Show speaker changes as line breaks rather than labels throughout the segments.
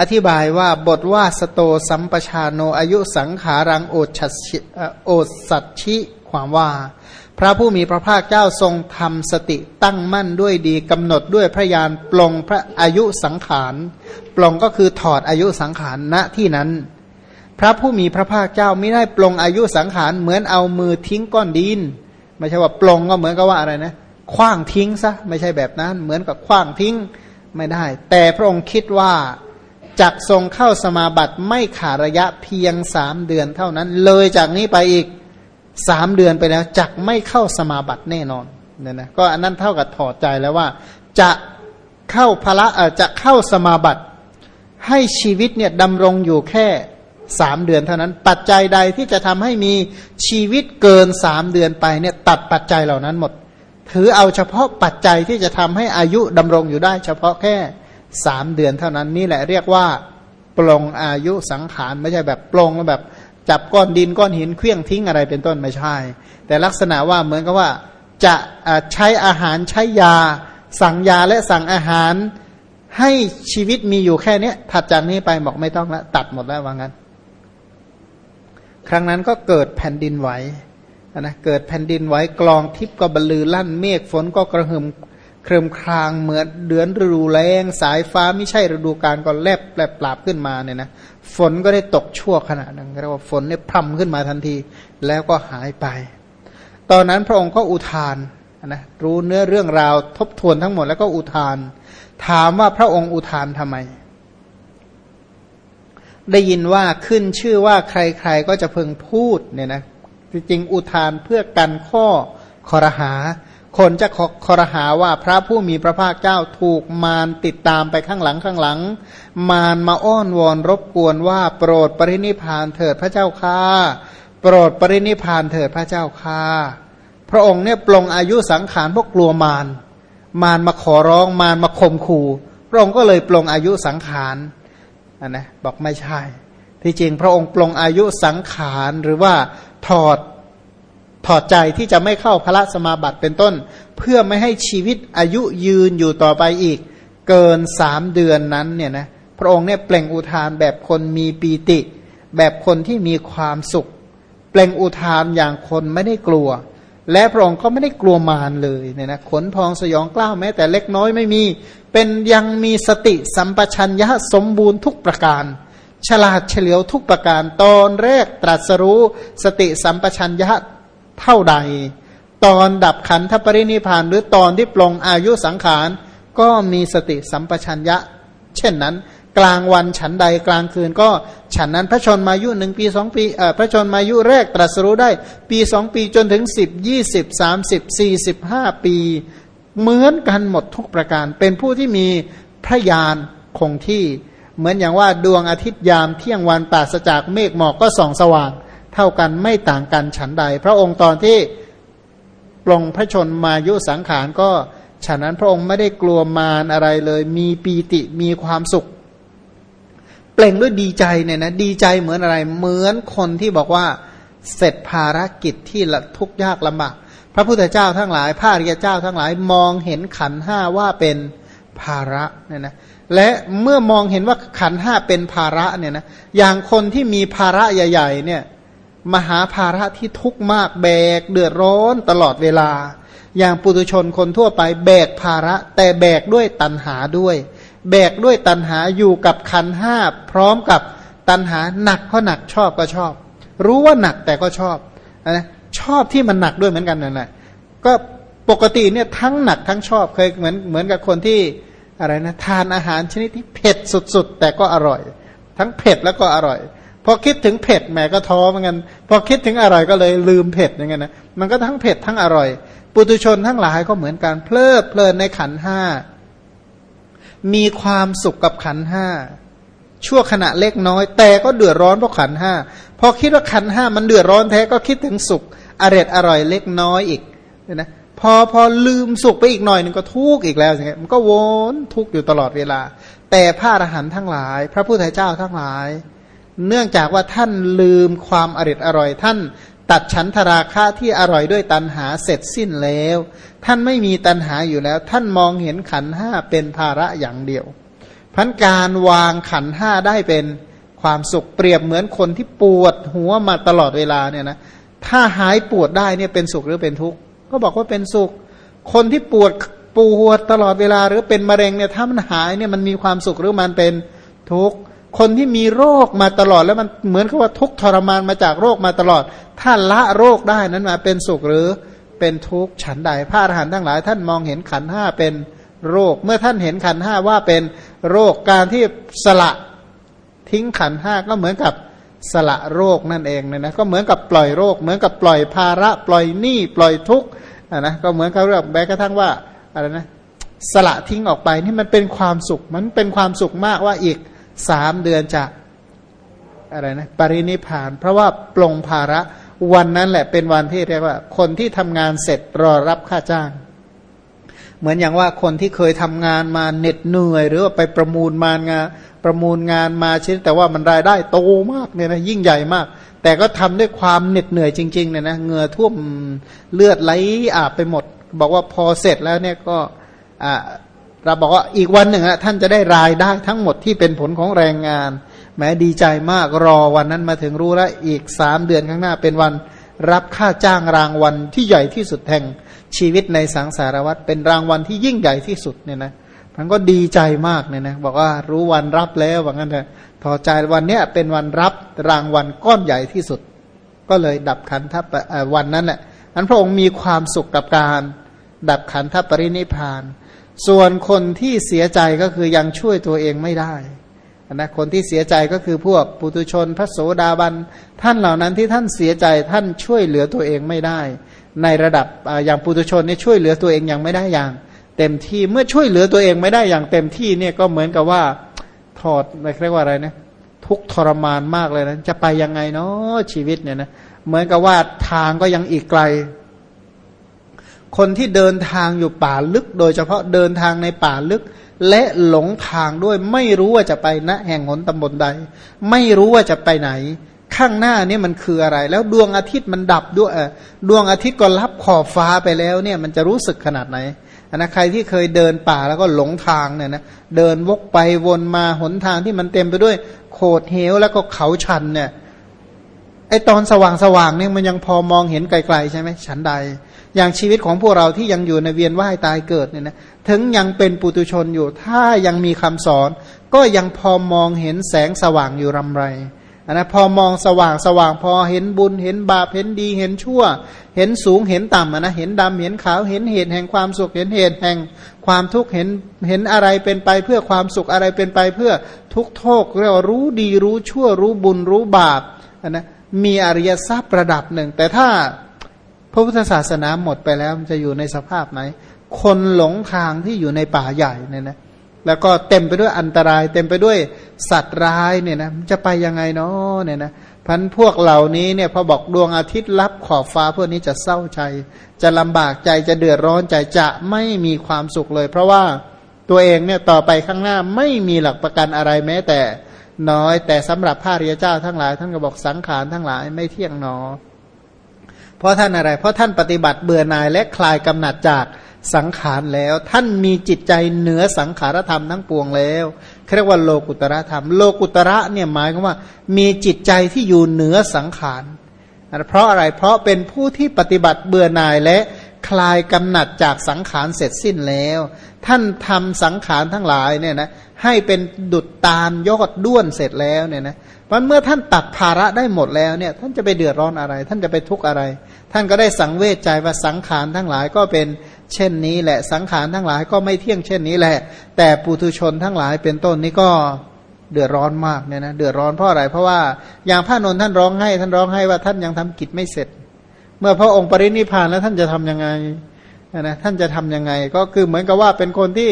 อธิบายว่าบทว่าสโตสัมปชาโนอายุสังขารังโอชัชิโอสัตชิความว่า พระผู้มีพระภาคเจ้าทรงทำสติตั้งมั่นด้วยดีกำหนดด้วยพระยานปลงพระอายุสังขารปลงก็คือถอดอายุสังขารณที่นั้น พระผู้มีพระภาคเจ้าไม่ได้ปลงอายุสังขารเหมือนเอามือทิ้งก้อนดินไม่ใช่ว่าปลงก็เหมือนกับว่าอะไรนะคว้างทิ้งซะไม่ใช่แบบนั้น เหมือนกับคว้างทิ้งไม่ได้ แต่พระองค์คิดว่า จักทรงเข้าสมาบัติไม่ขาดระยะเพียงสามเดือนเท่านั้น เลยจากนี้ไปอีกสามเดือนไปแล้วจักไม่เข้าสมาบัติแน่นอนเนี่ยนะก็อันนั้นเท่ากับถอดใจแล้วว่า จะเข้าพระเออจะเข้าสมาบัติ ให้ชีวิตเนี่ยดำรงอยู่แค่สามเดือนเท่านั้น ปัจจัยใดที่จะทำให้มีชีวิตเกินสามเดือนไปเนี่ยตัดปัจจัยเหล่านั้นหมด ถือเอาเฉพาะปัจจัยที่จะทำให้อายุดำรงอยู่ได้ เฉพาะแค่ สามเดือนเท่านั้นนี่แหละเรียกว่าปลงอายุสังขารไม่ใช่แบบปลงแล้วแบบ จับก้อนดินก้อนหินเคลื่องทิ้งอะไรเป็นต้นไม่ใช่ แต่ลักษณะว่าเหมือนกับว่าจะใช้อาหารใช้ยา สั่งยาและสั่งอาหารให้ชีวิตมีอยู่แค่นี้ถัดจากนี้ไปบอกไม่ต้องละตัดหมดแล้วว่างั้น ครั้งนั้นก็เกิดแผ่นดินไหวนะเกิดแผ่นดินไหวกลองทิพย์ก็บรรลือลั่นเมฆฝนก็กระหึ่ม คริมครางเหมือนเดือนฤดูแรงสายฟ้าไม่ใช่ฤดูกาลก็แลบแลบปราบขึ้นมาเนี่ยนะฝนก็ได้ตกชั่วขณะหนึ่งเรียกว่าฝนเนี่ยพรำขึ้นมาทันทีแล้วก็หายไป ตอนนั้นพระองค์ก็อุทานนะรู้เนื้อเรื่องราวทบทวนทั้งหมดแล้วก็อุทาน ถามว่าพระองค์อุทานทำไม ได้ยินว่าขึ้นชื่อว่าใครๆก็จะเพึงพูดเนี่ยนะจริงอุทานเพื่อกันข้อคอรหา คนจะคอรหาว่าพระผู้มีพระภาคเจ้าถูกมารติดตามไปข้างหลังข้างหลัง มารมาอ้อนวอนรบกวนว่าโปรดปรินิพานเถิดพระเจ้าค่าโปรดปรินิพานเถิดพระเจ้าค่าพระองค์เนี่ยปลงอายุสังขารพวกกลัวมารมารมาขอร้องมารมาข่มขู่พระองค์ก็เลยปลงอายุสังขารนนะบอกไม่ใช่ ที่จริงพระองค์ปลงอายุสังขารหรือว่าถอด ถอดใจที่จะไม่เข้าพระสมาบัติเป็นต้น เพื่อไม่ให้ชีวิตอายุยืนอยู่ต่อไปอีก เกินสามเดือนนั้นเนี่ยนะพระองค์เนี่ยเปล่งอุทานแบบคนมีปีติ แบบคนที่มีความสุข เปล่งอุทานอย่างคนไม่ได้กลัว และพระองค์ก็ไม่ได้กลัวมารเลยเนี่ยนะขนพองสยองกล้าวแม้ แต่เล็กน้อยไม่มี เป็นยังมีสติสัมปชัญญะสมบูรณ์ทุกประการฉลาดเฉลียวทุกประการตอนแรกตรัสรู้สติสัมปชัญญะ เท่าใด ตอนดับขันธปรินิพานหรือตอนที่ปลงอายุสังขาร ก็มีสติสัมปชัญญะ เช่นนั้น กลางวันฉันใดกลางคืนก็ฉันนั้นพระชนมายุหนึ่งปีสองปีเอ่อพระชนมายุแรกตรัสรู้ได้ ปีสองปีจนถึงสิบยี่สิบสามสิบสี่สิบห้าปี เหมือนกันหมดทุกประการ เป็นผู้ที่มีพระญาณคงที่ เหมือนอย่างว่าดวงอาทิตย์ยามเที่ยงวันปราศจากเมฆหมอกก็ส่องสว่าง เท่ากันไม่ต่างกันฉันใด พระองค์ตอนที่ปลงพระชนมายุสังขารก็ฉะนั้นพระองค์ไม่ได้กลัวมารอะไรเลย มีปีติมีความสุข เปล่งด้วยดีใจเนี่ยนะดีใจเหมือนอะไร เหมือนคนที่บอกว่าเสร็จภารกิจที่ทุกยากลำบากพระพุทธเจ้าทั้งหลายพระริยเจ้าทั้งหลายมองเห็นขันห้าว่าเป็นภาระเนี่ยนะและเมื่อมองเห็นว่าขันห้าเป็นภาระเนี่ยนะอย่างคนที่มีภาระใหญ่ ๆ เนี่ย มหาภาระที่ทุกข์มากแบก เดือดร้อนตลอดเวลา อย่างปุถุชนคนทั่วไปแบกภาระ แต่แบกด้วยตัณหาด้วย แบกด้วยตัณหาอยู่กับขันห้าพร้อมกับตัณหาหนักก็หนักชอบก็ชอบ รู้ว่าหนักแต่ก็ชอบนะชอบที่มันหนักด้วยเหมือนกันนั่นแหละก็ปกติเนี่ยทั้งหนักทั้งชอบเคยเหมือนเหมือนกับคนที่อะไรนะทานอาหารชนิดที่เผ็ดสุดๆ แต่ก็อร่อย ทั้งเผ็ดแล้วก็อร่อย พอคิดถึงเผ็ดแหมก็ท้อเหมือนกันพอคิดถึงอร่อยก็เลยลืมเผ็ดอย่างเงี้ยนะมันก็ทั้งเผ็ดทั้งอร่อย ปุตุชนทั้งหลายก็เหมือนกันเพลิดเพลินในขันห้ามีความสุขกับขันห้าชั่วขณะเล็กน้อย แต่ก็เดือดร้อนเพราะขันห้าพอคิดว่าขันห้ามันเดือดร้อนแท้ก็คิดถึงสุขอร่อยอร่อยเล็กน้อยอีกนะพอพอลืมสุขไปอีกหน่อยหนึ่งก็ทุกข์อีกแล้วอย่างเงี้ยมันก็วนทุกข์อยู่ตลอดเวลา แต่พระอรหันต์ทั้งหลาย พระพุทธเจ้าทั้งหลาย เนื่องจากว่าท่านลืมความอริดอร่อยท่านตัดฉันทราคะที่อร่อยด้วยตัณหาเสร็จสิ้นแล้ว ท่านไม่มีตัณหาอยู่แล้ว ท่านมองเห็นขันห้าเป็นภาระอย่างเดียวพพันการวางขันห้าได้เป็นความสุขเปรียบเหมือนคนที่ปวดหัวมาตลอดเวลาเนี่ยนะถ้าหายปวดได้เนี่ยเป็นสุขหรือเป็นทุกข์ก็บอกว่าเป็นสุข คนที่ปวดปวดตลอดเวลาหรือเป็นมะเร็งเนี่ยถ้ามันหายเนี่ยมันมีความสุขหรือมันเป็นทุกข์ คนที่มีโรคมาตลอดแล้วมันเหมือนกับว่าทุกทรมานมาจากโรคมาตลอด ถ้าละโรคได้นั้นมาเป็นสุขหรือเป็นทุกข์ฉันใดพระอรหันต์ทั้งหลาย ท่านมองเห็นขันห้าเป็นโรค เมื่อท่านเห็นขันห้าว่าเป็นโรคการที่สละทิ้งขันห้าก็เหมือนกับสละโรคนั่นเองเนี่ยนะก็เหมือนกับปล่อยโรค เหมือนกับปล่อยภาระปล่อยหนี้ปล่อยทุกข์นะก็เหมือนกับเรื่องแม้กระทั่งว่าอะไรนะสละทิ้งออกไปนี่มันเป็นความสุขมันเป็นความสุขมากว่าอีก สามเดือนจะอะไรนะปรินิพาน เพราะว่าปลงภาระวันนั้นแหละเป็นวันที่เรียกว่า คนที่ทำงานเสร็จรอรับค่าจ้าง เหมือนอย่างว่าคนที่เคยทำงานมาเหน็ดเหนื่อย หรือว่าไปประมูลมางานประมูลงานมาชิ้นแต่ว่ามันรายได้โตมากเนี่ยนะยิ่งใหญ่มาก แต่ก็ทำด้วยความเหน็ดเหนื่อยจริงๆเนี่ยนะเหงื่อท่วมเลือดไหลอาบไปหมด บอกว่าพอเสร็จแล้วเนี่ยก็อ่า เราบอกว่าอีกวันหนึ่งอะท่านจะได้รายได้ทั้งหมดที่เป็นผลของแรงงาน แม้ดีใจมากรอวันนั้นมาถึงรู้แล้วอีกสามเดือนข้างหน้าเป็นวันรับค่าจ้างรางวัลที่ใหญ่ที่สุดแห่งชีวิตในสังสารวัฏเป็นรางวัลที่ยิ่งใหญ่ที่สุดเนี่ยนะท่านก็ดีใจมากเนี่ยนะบอกว่ารู้วันรับแล้วว่างั้นเถอะพอใจวันเนี้ยเป็นวันรับรางวัลก้อนใหญ่ที่สุด ก็เลยดับขันทัพวันนั้นแหละอันพระองค์มีความสุขกับการ ดับขันทัพปรินิพาน ส่วนคนที่เสียใจก็คือยังช่วยตัวเองไม่ได้นะคนที่เสียใจก็คือพวกปุตุชน พระโสดาบัน ท่านเหล่านั้นที่ท่านเสียใจท่านช่วยเหลือตัวเองไม่ได้ ในระดับอย่างปุตุชนนี่ช่วยเหลือตัวเองยังไม่ได้อย่าง เต็มที่เมื่อช่วยเหลือตัวเองไม่ได้อย่างเต็มที่เนี่ยก็เหมือนกับว่าถอดเรียกว่าอะไรนะทุกทรมานมากเลยนะจะไปยังไงเนาะชีวิตเนี่ยนะเหมือนกับว่าทางก็ยังอีกไกล คนที่เดินทางอยู่ป่าลึก โดยเฉพาะเดินทางในป่าลึก และหลงทางด้วยไม่รู้ว่าจะไปณแห่งหนตำบลใด ไม่รู้ว่าจะไปไหน ข้างหน้านี่มันคืออะไร แล้วดวงอาทิตย์มันดับด้วยดวงอาทิตย์ก็รับขอบฟ้าไปแล้วเนี่ยมันจะรู้สึกขนาดไหนนะใครที่เคยเดินป่าแล้วก็หลงทางเนี่ยนะเดินวกไปวนมาหนทางที่มันเต็มไปด้วย โขดเหวแล้วก็เขาชันเนี่ยไอตอนสว่างสว่างเนี่ยมันยังพอมองเห็นไกลๆใช่ไหมฉันใด อย่างชีวิตของพวกเราที่ยังอยู่ในเวียนว่ายตายเกิดเนี่ยนะถึงยังเป็นปุตุชนอยู่ ถ้ายังมีคำสอน ก็ยังพอมองเห็นแสงสว่างอยู่รำไรนนะพอมองสว่างสว่างพอเห็นบุญเห็นบาปเห็นดีเห็นชั่ว เห็นสูงเห็นต่ำนะเห็นดำเห็นขาวเห็นเหตุแห่งความสุขเห็นเหตุแห่งความทุกข์เห็นเห็นอะไรเป็นไปเพื่อความสุขอะไรเป็นไปเพื่อทุกโทษเรียกว่ารู้ดีรู้ชั่วรู้บุญรู้บาปนะมีอริยทรัพย์ระดับหนึ่ง แต่ถ้า ระพุทธศาสนาหมดไปแล้วมันจะอยู่ในสภาพไหน คนหลงทางที่อยู่ในป่าใหญ่เนี่ยนะแล้วก็เต็มไปด้วยอันตราย เต็มไปด้วยสัตว์ร้ายเนี่ยนะจะไปยังไงเนาะเนี่ยนะพันพวกเหล่านี้เนี่ยพอบอกดวงอาทิตย์รับขอบฟ้าพวกนี้จะเศร้าใจ จะลำบากใจจะเดือดร้อนใจจะไม่มีความสุขเลย เพราะว่าตัวเองเนี่ยต่อไปข้างหน้าไม่มีหลักประกันอะไรแม้แต่น้อยแต่สำหรับพระริยเจ้าทั้งหลาย ท่านก็บอกสังขารทั้งหลายไม่เที่ยงนอ เพราะท่านอะไร เพราะท่านปฏิบัติเบื่อหน่ายและคลายกำหนัดจากสังขารแล้ว ท่านมีจิตใจเหนือสังขารธรรมทั้งปวงแล้วเรียกว่าโลกุตระธรรม โลกุตระเนี่ยหมายความว่า มีจิตใจที่อยู่เหนือสังขารเพราะอะไรเพราะเป็นผู้ที่ปฏิบัติเบื่อหน่ายและ คลายกำหนัดจากสังขารเสร็จสิ้นแล้ว ท่านทำสังขารทั้งหลายเนี่ยนะให้เป็นดุดตาลยอดด้วนเสร็จแล้วเนี่ยนะมันเมื่อท่านตัดภาระได้หมดแล้วเนี่ย ท่านจะไปเดือดร้อนอะไร ท่านจะไปทุกข์อะไร ท่านก็ได้สังเวชใจว่าสังขารทั้งหลายก็เป็นเช่นนี้แหละสังขารทั้งหลายก็ไม่เที่ยงเช่นนี้แหละ แต่ปุถุชนทั้งหลายเป็นต้นนี้ก็เดือดร้อนมากเนี่ยนะเดือดร้อนเพราะอะไรเพราะว่าอย่างพระนนท์ท่านร้องให้ ท่านร้องให้ว่าท่านยังทำกิจไม่เสร็จ เมื่อพระองค์ปรินิพานแล้วท่านจะทํำยังไงนะท่านจะทํำยังไง ก็คือเหมือนกับว่าเป็นคนที่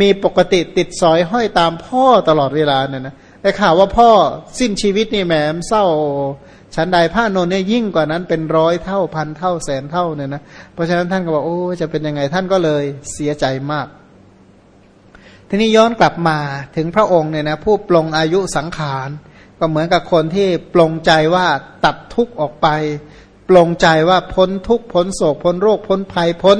มีปกติติดสอยห้อยตามพ่อตลอดเวลาเนี่ยนะได้ข่าวว่าพ่อสิ้นชีวิตนี่แหมเศร้าชั้นใดพระนนท์เนี่ยยิ่งกว่านั้นเป็นร้อยเท่าพันเท่าแสนเท่าเนี่ยนะเพราะฉะนั้นท่านก็บอกโอ้จะเป็นยังไงท่านก็เลยเสียใจมาก ทีนี้ย้อนกลับมาถึงพระองค์เนี่ยนะผู้ปลงอายุสังขาร ก็เหมือนกับคนที่ปลงใจว่าตัดทุกข์ออกไป ปลงใจว่าพ้นทุกพ้นโศกพ้นโรคพ้นภัยพ้น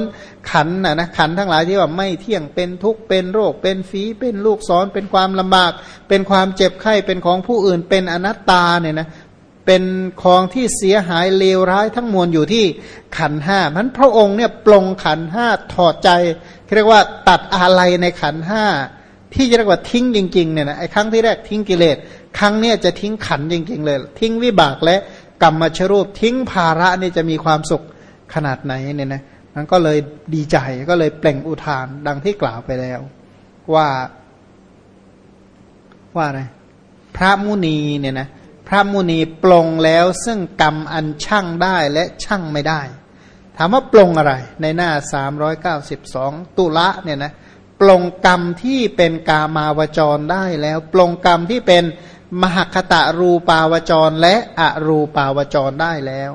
ขันนะนะขันทั้งหลายที่ว่าไม่เที่ยงเป็นทุกเป็นโรค เป็นฝีเป็นลูกศรเป็นความลำบาก เป็นความเจ็บไข้เป็นของผู้อื่น เป็นอนัตตาเนี่ยนะเป็นของที่เสียหายเลวร้ายทั้งมวลอยู่ที่ขันห้ามันพระองค์เนี่ยปลงขันห้าถอดใจเรียกว่าตัดอะไรในขันห้าที่เรียกว่าทิ้งจริงๆเนี่ยนะไอ้ครั้งที่แรกทิ้งกิเลสครั้งเนี้ยจะทิ้งขันจริง ๆ เลย ทิ้งวิบากและ กรรมชรูปทิ้งภาระนี่จะมีความสุขขนาดไหนเนี่ยนะมันก็เลยดีใจก็เลยเปล่งอุทานดังที่กล่าวไปแล้ว ว่าว่าอะไรพระมุนีเนี่ยนะพระมุนีปลงแล้วซึ่งกรรมอันช่างได้และช่างไม่ได้ ถามว่าปลงอะไร ในหน้า 392 ตุละเนี่ยนะปลงกรรมที่เป็นกามาวจรได้แล้ว ปลงกรรมที่เป็น มหคตะรูปาวจรและอรูปาวจรได้แล้ว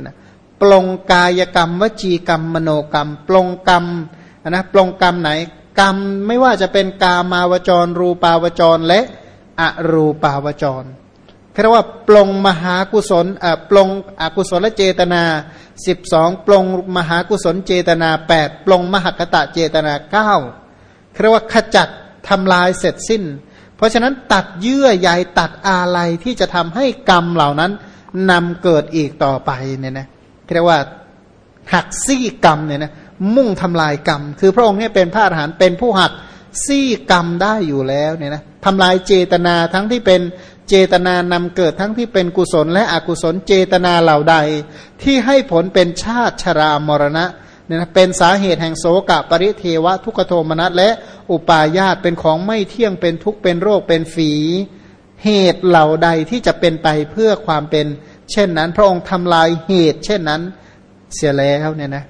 นะปลงกายกรรม วจีกรรม มโนกรรม ปลงกรรมนะปลงกรรมไหน กรรมไม่ว่าจะเป็นกามาวจร รูปาวจรและอรูปาวจรเรียกว่าปลงมหากุศลอ่าปลงอกุศลเจตนาสิบสองปลงมหากุศลเจตนาแปดปลงมหคตะเจตนาเก้าเรียกว่าขจัดทำลายเสร็จสิ้น ราะฉะนั้นตัดเยื่อใยตัดอะไรที่จะทำให้กรรมเหล่านั้นนำเกิดอีกต่อไปเนี่ยนะเรียกว่าหักซี่กรรมเนี่ยนะมุ่งทำลายกรรม คือพระองค์เนี่ยเป็นพระอรหันต์เป็นผู้หักซี่กรรมได้อยู่แล้วเนี่ยนะทำลายเจตนาทั้งที่เป็นเจตนานำเกิดทั้งที่เป็นกุศลและอกุศลเจตนาเหล่าใด ที่ให้ผลเป็นชาติชรามรณะ เนี่ยนะเป็นสาเหตุแห่งโสกะปริเทวะทุกขโทมนัสและอุปาญาตเป็นของไม่เที่ยงเป็นทุกข์เป็นโรคเป็นฝี เหตุเหล่าใดที่จะเป็นไปเพื่อความเป็น เช่นนั้น พระองค์ทำลายเหตุ เช่นนั้นเสียแล้วเนี่ยนะ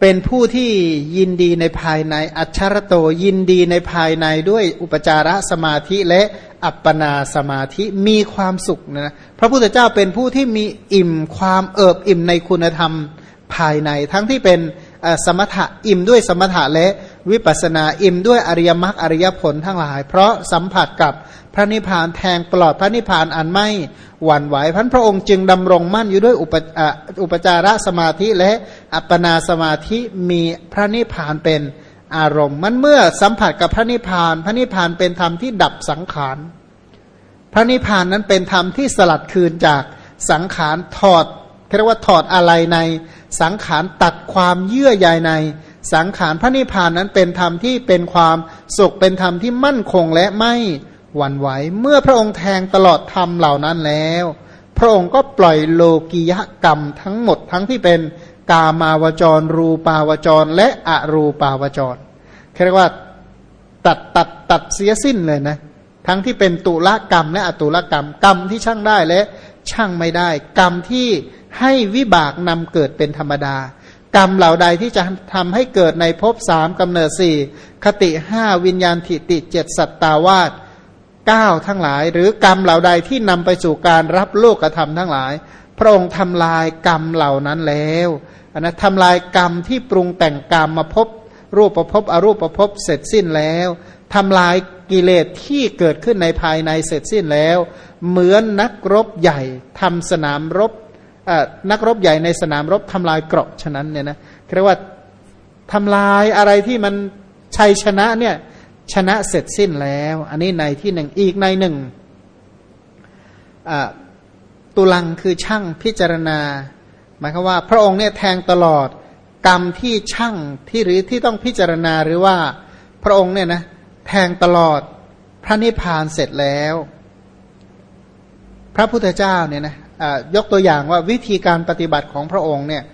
เป็นผู้ที่ยินดีในภายในอัชรโตยินดีในภายในด้วยอุปจารสมาธิและอัปปนาสมาธิมีความสุขนะ พระพุทธเจ้าเป็นผู้ที่มีอิ่มความเอิบอิ่มในคุณธรรมภายใน ทั้งที่เป็นสมถะอิ่มด้วยสมถะและวิปัสนาอิ่มด้วยอริยมรรคอริยผลทั้งหลาย เพราะสัมผัสกับพระนิพพานแทงปลอดพระนิพพานอันไม่หวั่นไหวพันพระองค์จึงดำรงมั่นอยู่ด้วยอุปอุปจารสมาธิและอัปปนาสมาธิมีพระนิพพานเป็นอารมณ์ มันเมื่อสัมผัสกับพระนิพพาน พระนิพพานเป็นธรรมที่ดับสังขาร ระนิพพานนั้นเป็นธรรมที่สลัดคืนจากสังขารถอดเรียกว่าถอดอะไรในสังขารตัดความเยื่อใยใน สังขารพระนิพพานนั้นเป็นธรรมที่เป็นความสุขเป็นธรรมที่มั่นคงและไม่หวั่นไหว เมื่อพระองค์แทงตลอดธรรมเหล่านั้นแล้ว พระองค์ก็ปล่อยโลกิยกรรมทั้งหมดทั้งที่เป็นกามาวจร รูปาวจร และอรูปาวจรเรียกว่าตัดตัดตัดเสียสิ้นเลยนะ ทั้งที่เป็นตุลกรรมและอตุลกรรม กรรมที่ช่างได้และช่างไม่ได้ กรรมที่ให้วิบากนำเกิดเป็นธรรมดา กรรมเหล่าใดที่จะทำให้เกิดในภพสามกำเนิดสี่คติห้าวิญญาณทิติเจ็ดสัตตาวาสเก้าทั้งหลาย หรือกรรมเหล่าใดที่นำไปสู่การรับโลกธรรมทั้งหลาย พระองค์ทำลายกรรมเหล่านั้นแล้วนนะทำลายกรรมที่ปรุงแต่งกรรมมาพบรูปประพบอรูปประพบเสร็จสิ้นแล้วทำลาย กิเลสที่เกิดขึ้นในภายในเสร็จสิ้นแล้ว เหมือนนักรบใหญ่ทำสนามรบนักรบใหญ่ในสนามรบทำลายเกราะฉะนั้นเนี่ยนะเรียกว่าทำลายอะไรที่มันชัยชนะเนี่ยชนะเสร็จสิ้นแล้ว อันนี้ในที่หนึ่งอีกในหนึ่งตุลังคือช่างพิจารณา หมายความว่า พระองค์เนี่ยแทงตลอดกรรมที่ช่างที่หรือที่ต้องพิจารณาหรือว่าพระองค์เนี่ยนะ แทงตลอดพระนิพพานเสร็จแล้ว พระพุทธเจ้าเนี่ยนะยกตัวอย่างว่าวิธีการปฏิบัติของพระองค์เนี่ย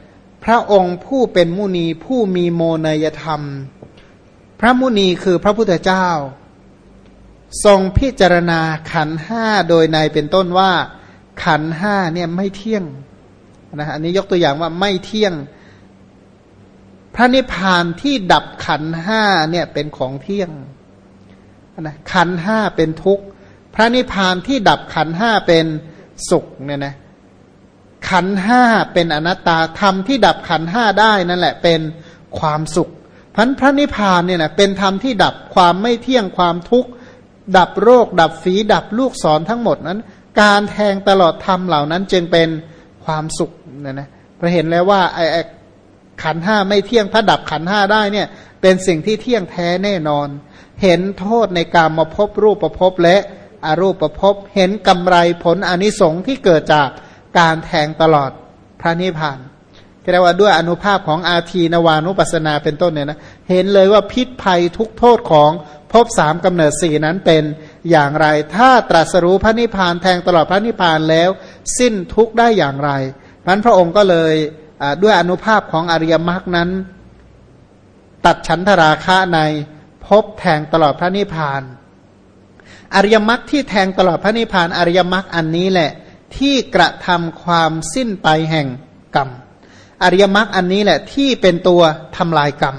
พระองค์ผู้เป็นมุนีผู้มีโมเนยธรรม พระมุนีคือพระพุทธเจ้า ทรงพิจารณาขันห้าโดยในเป็นต้นว่า ขันห้าเนี่ยไม่เที่ยงนะอันนี้ยกตัวอย่างว่าไม่เที่ยง พระนิพพานที่ดับขันห้าเนี่ยเป็นของเที่ยง นะขันห้าเป็นทุกข์ พระนิพพานที่ดับขันห้าเป็นสุขเนี่ยนะขันห้าเป็นอนัตตาธรรมที่ดับขันห้าได้นั่นแหละเป็นความสุขพันพระนิพพานเนี่ยนะเป็นธรรมที่ดับความไม่เที่ยงความทุกข์ ดับโรค ดับฝีดับลูกศรทั้งหมดนั้น การแทงตลอดธรรมเหล่านั้นจึงเป็นความสุขนะนะเราเห็นแล้วว่าไอ้ ขันห้าไม่เที่ยงถ้าดับขันห้าได้เนี่ย เป็นสิ่งที่เที่ยงแท้แน่นอน เห็นโทษในการมาพบรูปประพบและอรูปประพบเห็นกำไรผลอนิสงส์ที่เกิดจากการแทงตลอดพระนิพพานก็ได้ว่าด้วยอนุภาพของอาทีนวานุปัสนาเป็นต้นเนี่ยนะเห็นเลยว่าพิษภัยทุกโทษของภพสามกำเนิดสี่นั้นเป็นอย่างไร ถ้าตรัสรู้พระนิพพานแทงตลอดพระนิพพานแล้ว สิ้นทุกได้อย่างไรนั้นพระองค์ก็เลย ด้วยอนุภาพของอริยมรรคนั้น ตัดฉันทราคะในพบแทงตลอดพระนิพพาน อริยมรรคที่แทงตลอดพระนิพพานอริยมรรคอันนี้แหละ ที่กระทำความสิ้นไปแห่งกรรม อริยมรรคอันนี้แหละที่เป็นตัวทำลายกรรม